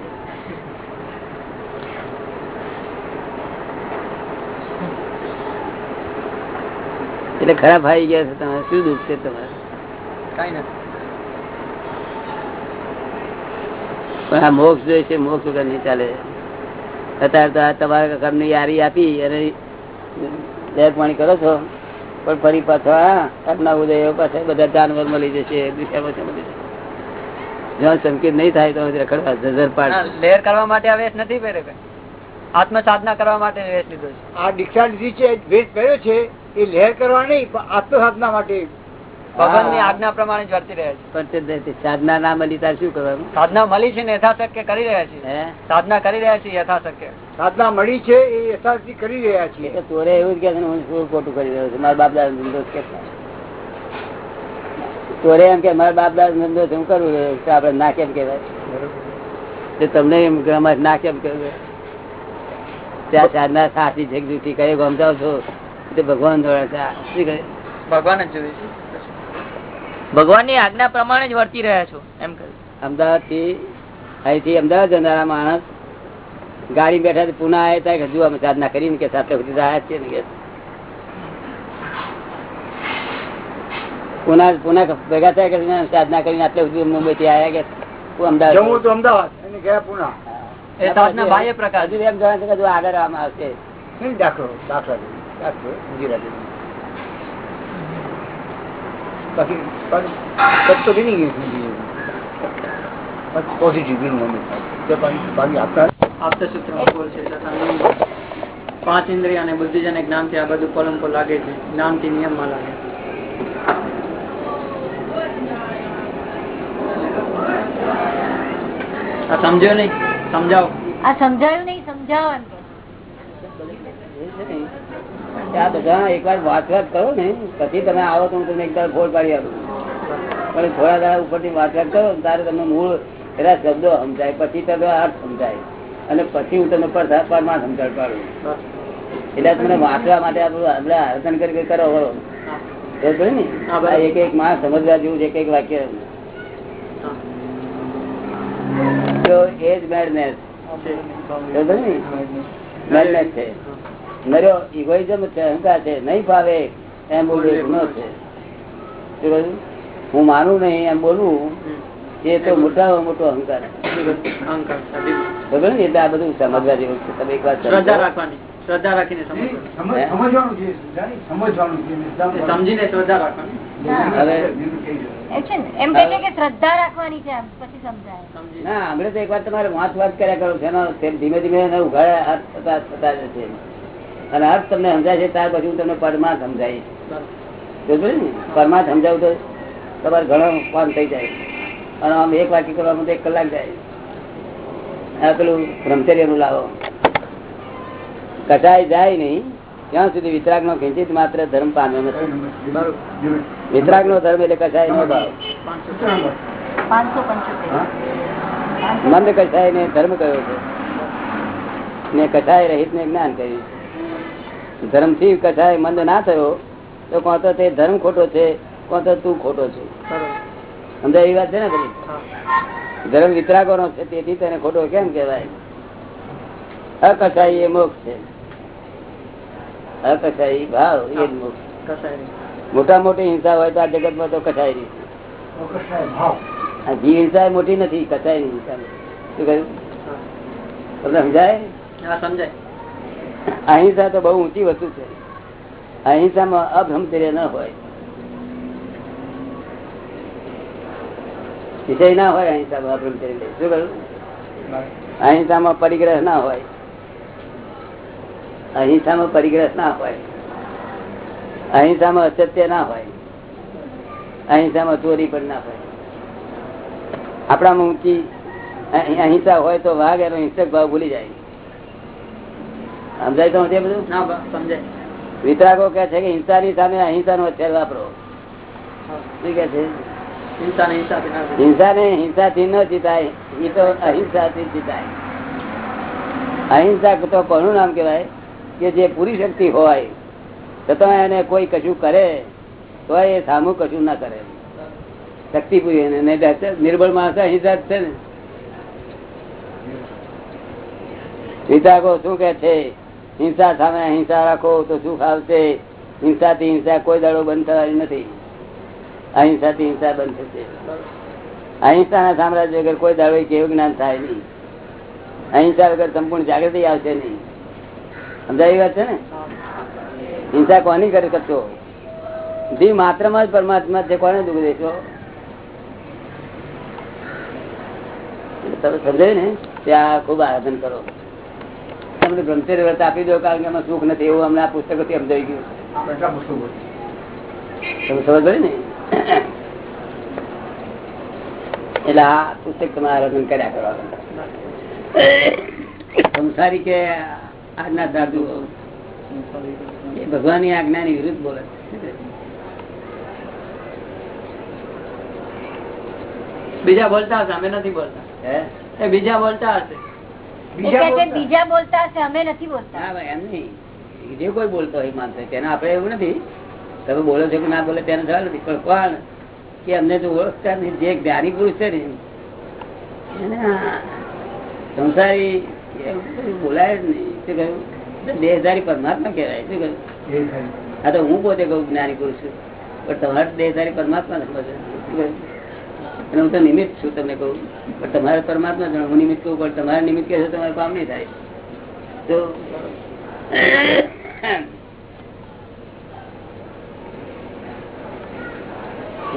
એટલે ખરાબ આવી ગયા છે તમારે શું દુઃખ છે તમારે? કઈ નથી. પણ આ મોક્ષ જોઈએ છે મોક્ષ વગર નહીં ચાલે. અત્યારે તો આ તમારા ઘરની યારી આપી અને દહેજ પાણી કરો છો પણ ફરી પાછો હા આજના ઉદય પાછા બધા જાનવર મળી જશે દુષ્યા મળી જશે. જ્યાં સંકેત નહીં થાય તો રખડવા જઝર પાડ. લેર કરવા માટે આ વેશ નથી પહેરે કઈ. આત્મ સાધના કરવા માટે વેશ લીધો છે. આ દીક્ષા લીધી છે વેશ પહેર્યો છે એ લહેર કરવા નહીં પણ આત્મસાધના માટે ભગવાનની આજ્ઞા પ્રમાણે જ વર્તી રહ્યા છે. પણ તે- તે સાધના ના મળી તાર શું કરવાનું? સાધના મળી છે ને યથાશક્ય કરી રહ્યા છીએ સાધના કરી રહ્યા છીએ યથાશક્ય. સાધના મળી છે એ યથાશક્તિ કરી રહ્યા છીએ તોરે એવું જ કે હું શું ખોટું કરી રહ્યો છું? મારા બાપ દાદા ધંધો તોરે એમ કે મારા બાપ દાદા ધંધો છે, હું કરું રહ્યો આપડે ના કેમ કેવાય તે તમને એમ કે અમારે ના કેમ કેવું ત્યાં સાધના સાચી છે જૂઠી કઈ ગમતા છો. તે ભગવાન છે. કહે ભગવાન જ જોઈએ છે. ભગવાનની આજ્ઞા પ્રમાણે જ વર્તી રહ્યા છો એમ કહ્યું અમદાવાદથી અહીંથી અમદાવાદ જનારા માણસ ગાડી બેઠા પુના આવ્યા હતા હજુ અમે સાધના કરીને કે સાથે સુધી આવ્યા છીએ ને કે. પુના પુના ભેગા થયા કે સાધના કરીને આટલે સુધી મુંબઈ થી આવ્યા કે અમદાવાદ જવું તો અમદાવાદ. એને ગયા પુના. એ સાધના બાહ્ય પ્રકાર હજુ એમ જણાય છે કે હજુ આગળ આવશે. દાખલો? દાખલો. ગુજરાતી. બાકી બાકી સત્તો બી નહીં પોઝિટિવ બી નહીં બાકી બાકી આપતા આપતા સૂત્ર બોલ છે પાંચ ઇન્દ્રિય અને બુદ્ધિજન જ્ઞાનથી આ બધું કલંકો લાગે છે જ્ઞાનથી નિયમમાં લાગે આ સમજ્યો નહીં સમજાવો આ સમજાયું નહીં સમજાવો એમ કે આ બધા એકવાર વાત વાત કરો ને પછી તમે આવો તો હું તમને એકદમ ફોડ પાડી આપું. પણ થોડા દાડા ઉપરથી વાત વાત કરો તારે તમને મૂળ એના શબ્દો સમજાય પછી તમે અર્થ સમજાય. અને પછી હું તમને પડધા પરમાં સમજાડ પાડું. એટલે તમને વાંચવા માટે આપણું આપણે આરાધન કરી કરી કરો ને? એક એક માં સમજવા જેવું એક એક વાક્ય. એજ મેડનેસ ને? મેડનેસ છે. નર્યો ઇગોઇઝમ છે અહંકાર છે નહીં ફાવે એમ બોલવું ગુનો છે. હું માનું નહીં એમ બોલવું એ તો મોટા મોટો અહંકાર બરોબર ને એટલે આ બધું સમજવા જેવું છે. તમે એક વાર શ્રદ્ધા રાખવાની શ્રદ્ધા રાખીને સમજવું સમજ- સમજવાનું છે જાણી, સમજવાનું છે એ સમજીને શ્રદ્ધા રાખવાની. હવે એમ છે ને એમ કહે છે કે શ્રદ્ધા રાખવાની છે આમ પછી સમજાય. સમજી. ના હમણાં તો એક વાર તમારે વાંચ વાત કર્યા કરો છો ધીમે ધીમે ઉઘાડા હાથ થતા થતા જશે અને અર્થ તમને સમજાય છે ત્યાર પછી હું તમને પરમાર્થ સમજાય ને? પરમાં સમજાવું તો તમારે ઘણો કામ થઈ જાય. અને આમ એક વાક્ય કરવામાં એક કલાક જાય. આ પેલું બ્રહ્મચર્યનું લાવો. કસાય જાય નહીં ત્યાં સુધી વિતરાગ નો કિંચિત માત્ર ધર્મ પામ્યો નથી. વિતરાગ નો ધર્મ એટલે કસાય નો ભાવ? મંદ કસાય ને ધર્મ કયો છે? ને કસાય રહિત ને જ્ઞાન કહ્યું છે. ધર્મથી કસાય મંદ ના થયો તો કોણ તો તે ધર્મ ખોટો છે કોણ તો તું ખોટો છે? સમજાય એવી વાત છે ને ભાઈ ધર્મ વિતરાગો નો છે તેથી તેને ખોટો કેમ કેવાય અકસાય એ મોક્ષ છે. અકસાય ભાવ એ જ મોક્ષ. મોટા મોટી હિંસા હોય તો આ જગતમાં તો કસાય નહીં જી હિંસા એ મોટી નથી કસાયની હિંસા શું કહ્યું? તમને સમજાય? સમજાય. અહિંસા તો બહુ ઊંચી વસ્તુ છે. અહિંસામાં અભ્રમચર્ય ન હોય. વિષય ના હોય અહિંસામાં અભ્રમચર્ય. શું કહ્યું? અહિંસામાં પરિગ્રહ ના હોય. અહિંસામાં પરિગ્રહ ના હોય. અહિંસામાં અસત્ય ના હોય. અહિંસામાં ચોરી પણ ના હોય. આપણામાં ઊંચી અહિ- અહિંસા હોય તો વાઘ એનો હિંસક ભાવ ભૂલી જાય. સમજાય તો બધું? સમજાય. વિતરાગો કે છે કે હિંસાની સામે અહિંસાનો હથિયાર વાપરો. શું કે છે? હિંસા ને ના. હિંસા થી ન જીતાય. એ તો અહિંસાથી જીતાય. અહિંસા તો કોનું નામ કેવાય કે જે પૂરી શક્તિ હોય છતાં એને કોઈ કશું કરે તો એ સામું કશું ના કરે. શક્તિ પૂરી એને. નિર્બળ માણસ અહિંસા જ છે ને. વિતરાગો શું કે છે? હિંસા સામે અહિંસા રાખો તો સુખ આવશે. હિંસાથી હિંસા કોઈ દાડો બંધ થવાની નથી. અહિંસાથી હિંસા બંધ થશે. અહિંસાના સામ્રાજ્ય વગર કોઈ દાડો કેવું જ્ઞાન થાય નહીં. અહિંસા વગર સંપૂર્ણ જાગૃતિ આવશે નહીં. સમજાવી વાત છે ને? હિંસા કોની કરી શકશો ધી માત્રમાં જ પરમાત્મા છે, કોને દુઃખ દેશો તમે સમજાય ને? ત્યાં ખૂબ આરાધન કરો. તમને બ્રહ્મચર્ય વ્રત આપી દો કારણ કે એમાં સુખ નથી. એવું અમને આ પુસ્તકોથી સમજાઈ ગયું. તમે સમજ પડે ને? એટલે આ પુસ્તક તમે આરાધન કર્યા કરો સંસારી કે આજના સાધુ એ ભગવાનની આજ્ઞાની વિરુદ્ધ બોલે બીજા બોલતા હશે અમે નથી બોલતા. હે? એ બીજા બોલતા હશે. બીજા બોલતા. હશે અમે નથી બોલતા. એમ નહીં. જે કોઈ બોલતો હોય માનતો તેને આપણે એવું નથી. તમે બોલો છો કે ના બોલે તેને સવાલ નથી. પણ કોણ? કે અમને તો ઓળખતા નહીં. જે જ્ઞાની પુરુષ છે ને સંસારી બોલાય જ નહીં. શું કહ્યું? દેહધારી પરમાત્મા કહેવાય. શું કહ્યું? હા તો હું પોતે કહું જ્ઞાની પુરુષ છું. પણ તમારે દેહધારી પરમાત્મા નથી. શું કહ્યું? અને હું તો નિમિત્ત છું તમને કહું. પણ તમારે પરમાત્મા જાણો હું નિમિત્ત કહું પણ તમારે નિમિત્ત કહેશો તમારે કામ નહીં થાય. તો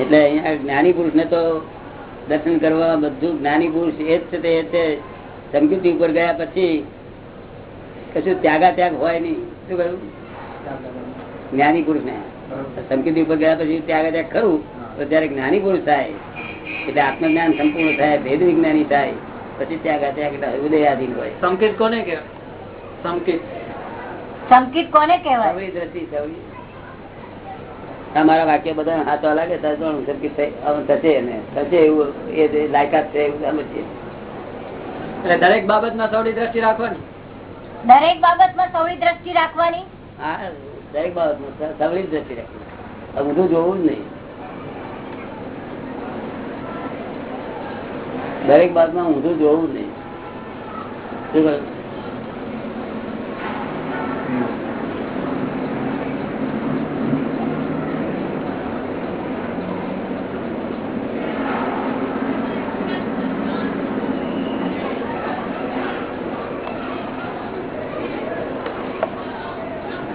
એટલે અહીંયા જ્ઞાની પુરુષ ને તો દર્શન કરવા બધું જ્ઞાની પુરુષ એ જ છે તે એ છે. સમજૂતી ઉપર ગયા પછી કશું ત્યાગા ત્યાગ હોય નહીં. શું કહ્યું? જ્ઞાની પુરુષ ને સમજૂતી ઉપર ગયા પછી ત્યાગા ત્યાગ ખરું તો ત્યારે જ્ઞાની પુરુષ થાય. એટલે આત્મજ્ઞાન સંપૂર્ણ થાય ભેદ વિજ્ઞાની થાય પછી ત્યાગા ત્યાં એટલે ઉદયાધીન હોય. સંકેત કોને કહેવાય સંકેત. સંકેત કોને કહેવાય? સવળી દ્રષ્ટિ સવળી તમારા વાક્ય બધા હાથવા લાગે તો જાણું સંકેત થશે ને થશે એવું એ લાયકાત છે એવું સમજીએ. એટલે દરેક બાબતમાં સૌની દ્રષ્ટિ રાખવાની? દરેક બાબતમાં સૌની દ્રષ્ટિ રાખવાની? હા દરેક બાબતમાં સવળી જ દ્રષ્ટિ રાખવી હવે ઊંધું જોવું જ નહીં. દરેક બાબતમાં ઊંધું જોવું નહીં શું કહ્યું?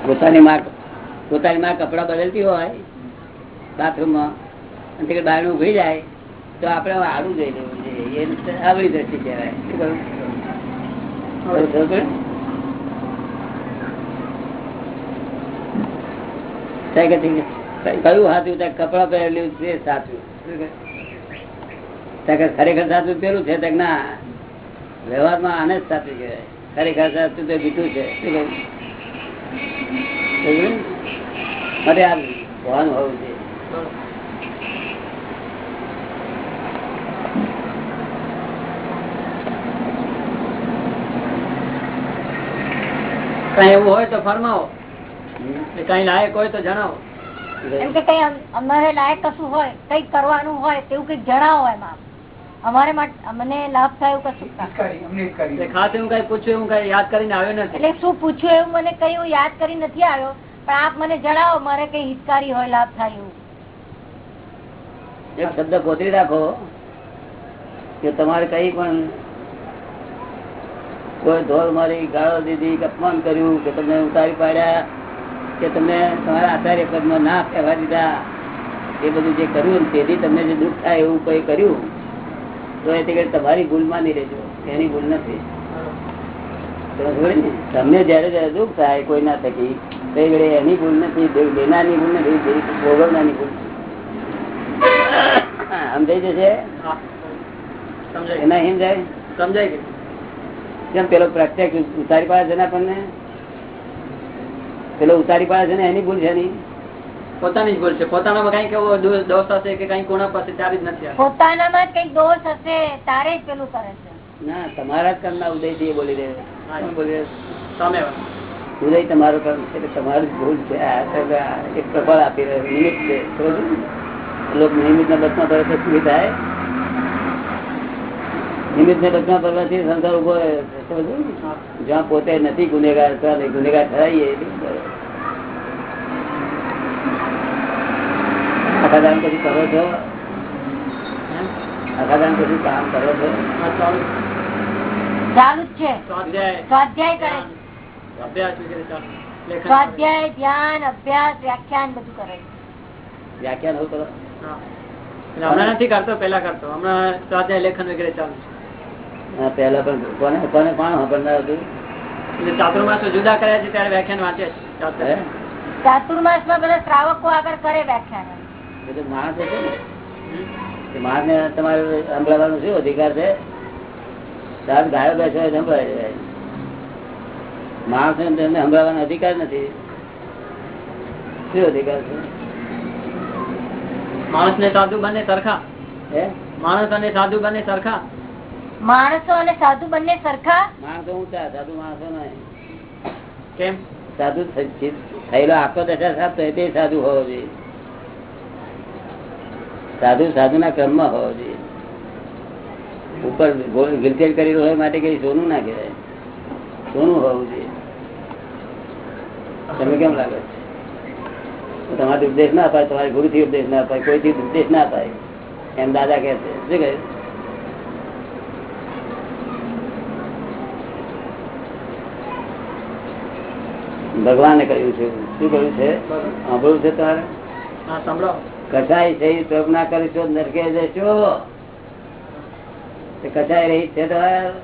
પોતાની માં પોતાની માં કપડા બદલતી હોય બાથરૂમમાં અને તે બહાર ઊભી જાય તો આપણે આડું જોઈ લેવું જોઈએ એ આવી દ્રષ્ટિ કહેવાય શું કરું. કયું સાચું કપડા પહેરેલું છે સાચું. ખરેખર સાચું પેલું છે? ત્યાં ના. વ્યવહારમાં આને જ સાચું કહેવાય. ખરેખર સાચું તો બીજું છે. શું કહ્યું? માટે આ ભાન હોવું જોઈએ. કઈ એવું હોય તો ફરમાવો. કઈ લાયક હોય તો જણાવો. એમ કે કઈ અમારે લાયક કશું હોય કઈ કરવાનું હોય તેવું કઈ જણાવો એમાં અમારે મને લાભ થાય એવું કશું ખાસ એવું કઈ પૂછ્યું એવું કઈ યાદ કરીને આવ્યો નથી. એટલે શું પૂછ્યું એવું મને કઈ યાદ કરી નથી આવ્યો પણ આપ મને જણાવો મારે કઈ હિતકારી હોય લાભ થાય એવું. એક શબ્દ ગોતરી રાખો કે તમારે કઈ પણ કોઈ ધોર મારી ગાળો દીધી કે અપમાન કર્યું કે તમને ઉતારી પાડ્યા કે તમને તમારા આચાર્ય પદમાં ના કહેવા દીધા એ બધું જે કર્યું તેથી તમને જે દુઃખ થાય એવું કોઈ કર્યું તો એ તમારી ભૂલ માની રહેજો એની ભૂલ નથી. તમે સમજ્યા ને? તમને જયારે જયારે દુઃખ થાય કોઈ ના થકી તો એ એની ભૂલ નથી દેનાની દેનારની ભૂલ નથી ભોગવનારની ભૂલ સમજાઈ જશે? સમજાય જાય? સમજાય કે કેમ પેલો પ્રત્યક્ષ ઉતારી પાડે છે ને આપણને? પેલો ઉતારી પાડે છે ને એની ભૂલ છે નહીં પોતાની જ ભૂલ છે. પોતાનામાં કઈ કેવો દોષ હશે કે કઈ કોના પાસે ચારી જ નથી પોતાનામાં જ દોષ હશે તારે જ પેલું કરે છે. ના તમારા જ કર્મના ઉદય બોલી રહ્યો બોલી રહ્યો? ઉદય તમારો કર્મ છે તમારું ભૂલ છે. આ એક પ્રબળ આપી રહ્યો નિમિત્ત છે. લોકો નિમિત્ત ના? બચમાં ભરે તો શું થાય નિમિત્ત ને રચના કરવાથી સંસાર ઊભો? જ્યાં પોતે નથી ગુનેગાર ગુનેગાર ઠરાઈએ બરાબર. પછી કરો છો? આખા દાન પછી કામ કરો છો? ચાલુ. ચાલુ જ છે. સ્વાધ્યાય. કરે અભ્યાસ વગેરે સ્વાધ્યાય ધ્યાન અભ્યાસ વ્યાખ્યાન બધું કરે વ્યાખ્યાન હું કરો? હા. એટલે હમણાં નથી કરતો પેલા કરતો. હમણાં સ્વાધ્યાય લેખન વગેરે ચાલુ છે. પહેલા પણ કોને કોને કોણ સાંભળનાર હતું? ચાતુર્માસ જુદા કર્યા છે ત્યારે વ્યાખ્યાન વાંચે છે ચાતુર્માસ. ચાતુર્માસમાં બધા શ્રાવકો આગળ કરે વ્યાખ્યાન. એ માણસ છે ને? માણસ ને તમારે સંભળાવવાનો શું અધિકાર છે? સાહેબ ગાયો બેસો સંભળાય જાય માણસ ને તેમને સંભળાવવાનો અધિકાર નથી. શું અધિકાર છે? માણસ ને સાધુ બને સરખા. હે? માણસ અને સાધુ બને સરખા. માણસો અને સાધુ બંને સરખા? માણસો ઊંચા સાધુ માણસો નહીં. કેમ? સાધુ થયેલો આપતો દશા સાથ તો તે સાધુ હોવો જોઈએ. સાધુ સાધુ ના ક્રમમાં હોવો જોઈએ. ઉપર ગિલચેટ કરેલું હોય માટે કઈ સોનું ના કહેવાય. સોનું હોવું જોઈએ. તમે કેમ લાગે છે? તમારે ઉપદેશ ના અપાય તમારે ગુરુથી ઉપદેશ ના અપાય કોઈથી ઉપદેશ ના અપાય? એમ દાદા કે છે. શું કહે ભગવાને કહ્યું છે. શું કહ્યું છે? સાંભળ્યું છે તારે? સંભળાવો છે તપ ના કરીશો નરકે જશો. તે રહી છે તો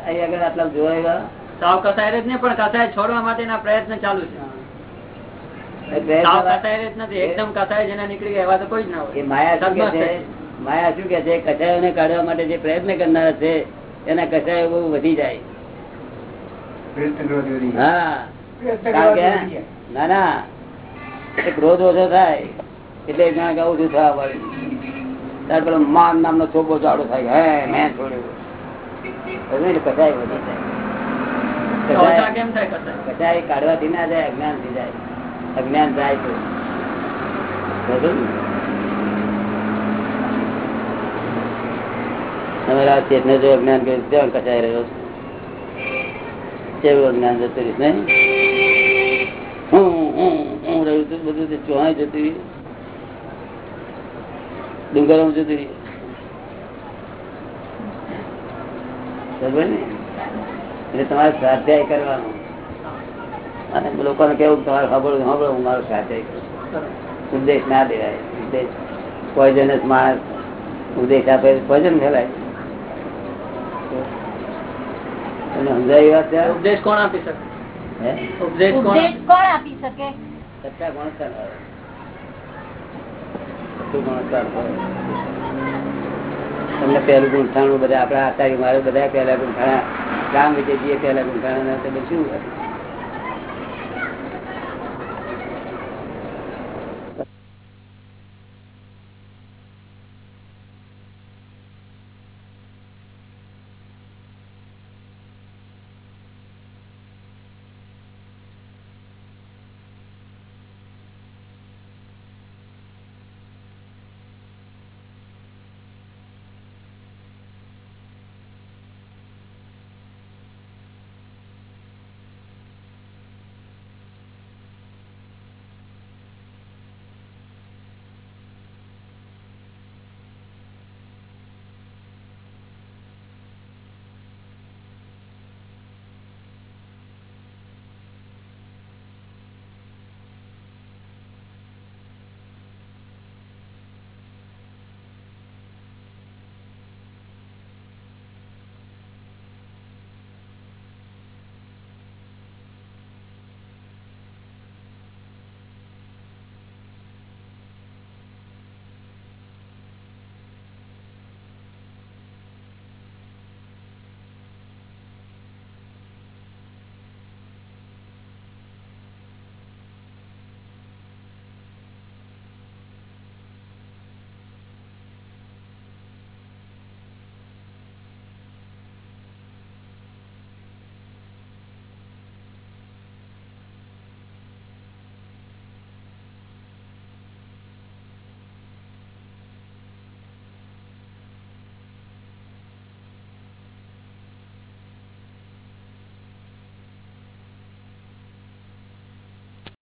અહીં આગળ આટલા જોવાયેલા સાવ કસાય જ પણ કસાય છોડવા માટેના પ્રયત્ન ચાલુ છે. સાવ કસાય જ નથી. એકદમ કસાય જેને નીકળી ગયા એવા તો કોઈ ના માયા શું કે છે? સદમસ્ત. માયા શું કે છે? કચાયોને કાઢવા માટે જે પ્રયત્ન કરનાર છે એના કચાયો બહુ વધી જાય. હા. ના ના. ક્રોધ ઓછો થાય. એટલે જાણે કે ઓછું થવા પડે ત્યારે પેલો માન નામનો ચોખ્ખો ચાડો થાય. હે મેં છોડ્યું. એટલે વધી જાય. કસાય કાઢવાથી ના જાય અજ્ઞાનથી જાય. અજ્ઞાન જાય તો. બરોબર ને? ચેતને જો અજ્ઞાન કર્યું. ત્યાં કચાઈ રહ્યો? છે કેવું અજ્ઞાન જતું રહ્યું? નહીં? બધું ચોહાઈ જતી ડુંગરો જતું રહ્યું ને? એટલે તમારે સ્વાધ્યાય કરવાનો. અને લોકોને કેવું તમારે ખબર સાંભળો હું મારો સ્વાધ્યાય કરું. ઉપદેશ ના દેવાય. ઉપદેશ પોઈઝનસ માણસ ઉપદેશ આપે પોઈઝન ફેલાય. સમજાય વાત ઉપદેશ કોણ આપી શકે? હે? ઉપદેશ કોણ? ઉપદેશ કોણ આપી શકે? સચ્ચા ગુણસ્તર સચ્ચું ગુણસ્કાર તમને પહેલું ગુંઠાણું બધા આપણા આચાર્ય મારે બધા પહેલા ગુંઠાણા રામ વિજયજીએ પહેલા ગુંઠાણા તમે શું